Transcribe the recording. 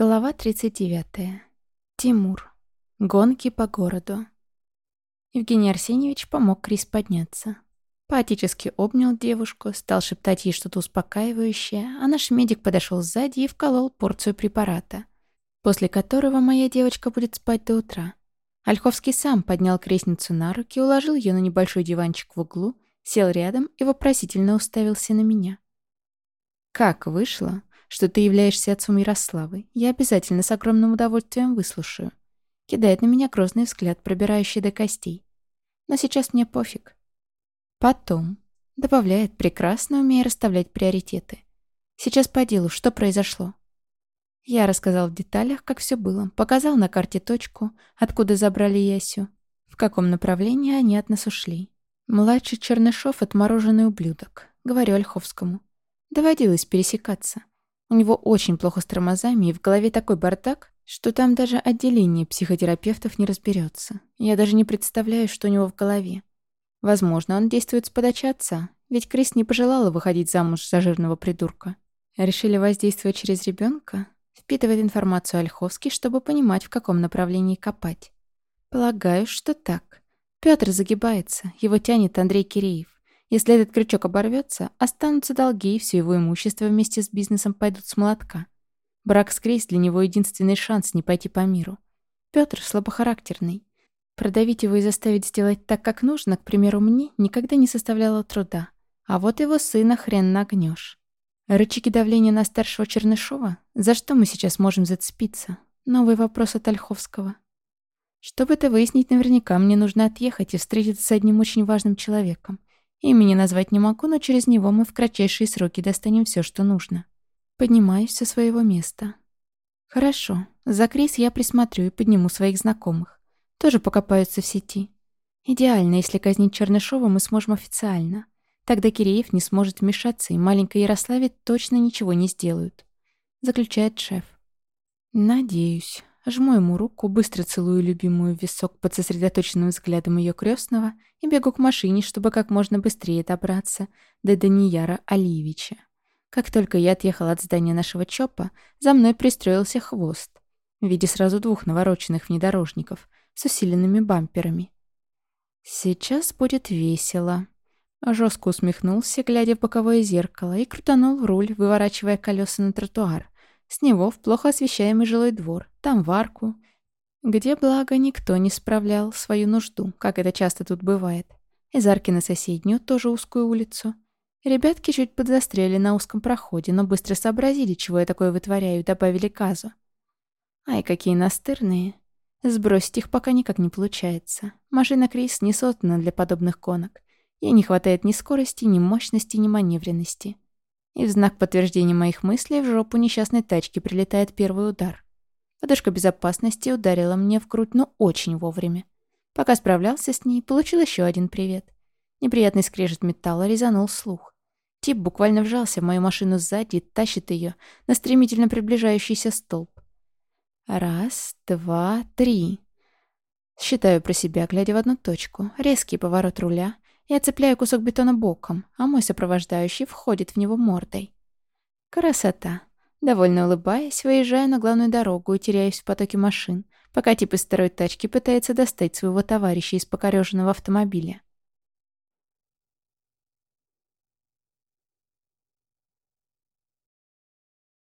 Глава 39. Тимур. Гонки по городу. Евгений Арсеньевич помог Крис подняться. Поотечески обнял девушку, стал шептать ей что-то успокаивающее, а наш медик подошел сзади и вколол порцию препарата, после которого моя девочка будет спать до утра. Ольховский сам поднял крестницу на руки, уложил ее на небольшой диванчик в углу, сел рядом и вопросительно уставился на меня. «Как вышло?» Что ты являешься отцом Ярославы. Я обязательно с огромным удовольствием выслушаю. Кидает на меня грозный взгляд, пробирающий до костей. Но сейчас мне пофиг. Потом. Добавляет, прекрасно умея расставлять приоритеты. Сейчас по делу, что произошло. Я рассказал в деталях, как все было. Показал на карте точку, откуда забрали Ясю. В каком направлении они от нас ушли. Младший Чернышов — отмороженный ублюдок. Говорю Ольховскому. Доводилось пересекаться. У него очень плохо с тормозами, и в голове такой бардак, что там даже отделение психотерапевтов не разберется. Я даже не представляю, что у него в голове. Возможно, он действует с подачи отца, ведь Крис не пожелала выходить замуж за жирного придурка. Решили воздействовать через ребенка, впитывает информацию Ольховский, чтобы понимать, в каком направлении копать. Полагаю, что так. Пётр загибается, его тянет Андрей Киреев. Если этот крючок оборвется, останутся долги, и все его имущество вместе с бизнесом пойдут с молотка. Брак с Крейс для него единственный шанс не пойти по миру. Петр слабохарактерный. Продавить его и заставить сделать так, как нужно, к примеру, мне, никогда не составляло труда. А вот его сына хрен нагнешь. Рычаги давления на старшего Чернышова? За что мы сейчас можем зацепиться? Новый вопрос от Ольховского. Чтобы это выяснить, наверняка мне нужно отъехать и встретиться с одним очень важным человеком. Имени назвать не могу, но через него мы в кратчайшие сроки достанем все, что нужно. Поднимаюсь со своего места. Хорошо. За Крис я присмотрю и подниму своих знакомых. Тоже покопаются в сети. Идеально, если казнить Чернышова мы сможем официально. Тогда Киреев не сможет вмешаться, и маленькой Ярославе точно ничего не сделают. Заключает шеф. Надеюсь. Жму ему руку, быстро целую любимую в висок под сосредоточенным взглядом ее крестного и бегу к машине, чтобы как можно быстрее добраться до Данияра Алиевича. Как только я отъехала от здания нашего ЧОПа, за мной пристроился хвост в виде сразу двух навороченных внедорожников с усиленными бамперами. «Сейчас будет весело», Жестко усмехнулся, глядя в боковое зеркало, и крутанул руль, выворачивая колеса на тротуар, с него в плохо освещаемый жилой двор, там в арку, где, благо, никто не справлял свою нужду, как это часто тут бывает. Из арки на соседнюю, тоже узкую улицу. Ребятки чуть подзастряли на узком проходе, но быстро сообразили, чего я такое вытворяю, и добавили газу. Ай, какие настырные. Сбросить их пока никак не получается. Машина Крис не создана для подобных гонок. Ей не хватает ни скорости, ни мощности, ни маневренности. И в знак подтверждения моих мыслей в жопу несчастной тачки прилетает первый удар. Подушка безопасности ударила мне в грудь, но очень вовремя. Пока справлялся с ней, получил еще один привет. Неприятный скрежет металла резанул слух. Тип буквально вжался в мою машину сзади и тащит ее на стремительно приближающийся столб. Раз, два, три. Считаю про себя, глядя в одну точку. Резкий поворот руля — я цепляю кусок бетона боком, а мой сопровождающий входит в него мордой. Красота. Довольно улыбаясь, выезжаю на главную дорогу и теряюсь в потоке машин, пока тип из второй тачки пытается достать своего товарища из покореженного автомобиля.